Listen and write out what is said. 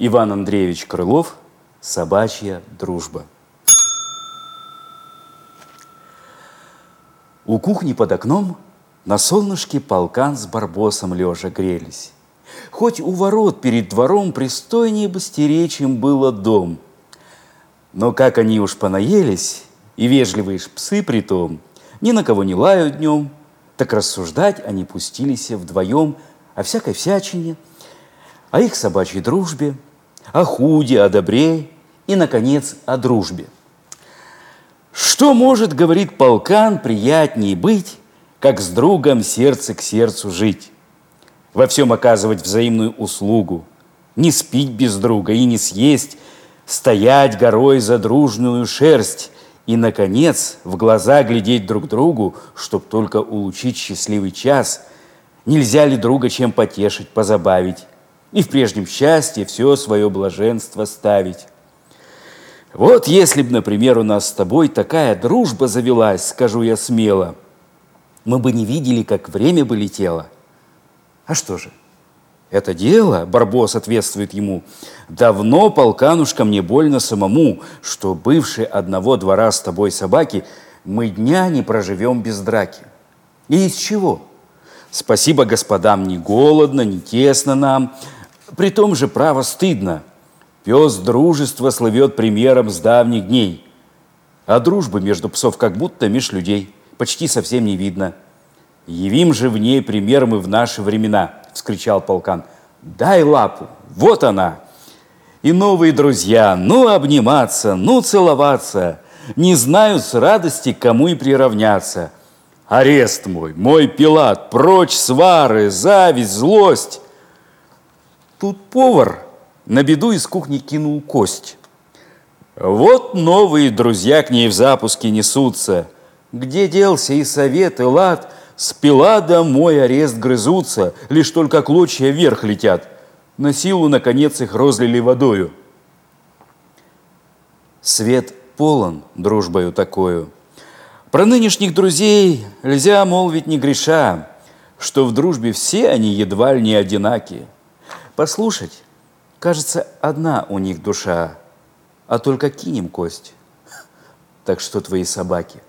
Иван Андреевич Крылов «Собачья дружба». У кухни под окном на солнышке полкан с барбосом лежа грелись. Хоть у ворот перед двором пристойнее бы стеречь им было дом. Но как они уж понаелись, и вежливые ж псы при том, ни на кого не лают днем, так рассуждать они пустились вдвоем о всякой всячине, о их собачьей дружбе, о худе, о добре и, наконец, о дружбе. Что может, говорит полкан, приятнее быть, как с другом сердце к сердцу жить? Во всем оказывать взаимную услугу, не спить без друга и не съесть, стоять горой за дружную шерсть и, наконец, в глаза глядеть друг другу, чтоб только улучить счастливый час. Нельзя ли друга чем потешить, позабавить? И в прежнем счастье все свое блаженство ставить. Вот если б, например, у нас с тобой такая дружба завелась, скажу я смело, мы бы не видели, как время бы летело. А что же? Это дело, Барбос ответствует ему, давно, полканушка, мне больно самому, что бывшие одного двора с тобой собаки, мы дня не проживем без драки. И из чего? Спасибо господам, не голодно, не тесно нам, при том же, право, стыдно. Пес дружества слывет примером с давних дней. А дружбы между псов как будто меж людей. Почти совсем не видно. «Явим же в ней пример мы в наши времена!» – вскричал полкан. «Дай лапу! Вот она!» И новые друзья, ну обниматься, ну целоваться, не знают с радости, кому и приравняться. Арест мой, мой Пилат, прочь свары, зависть, злость. Тут повар на беду из кухни кинул кость. Вот новые друзья к ней в запуске несутся. Где делся и совет, и лад, с пила мой арест грызутся, лишь только клочья вверх летят. На силу, наконец, их розлили водою. Свет полон дружбою такою. Про нынешних друзей нельзя молвить не греша, что в дружбе все они едва ли не одинакие. Послушать, кажется, одна у них душа, а только кинем кость. Так что твои собаки –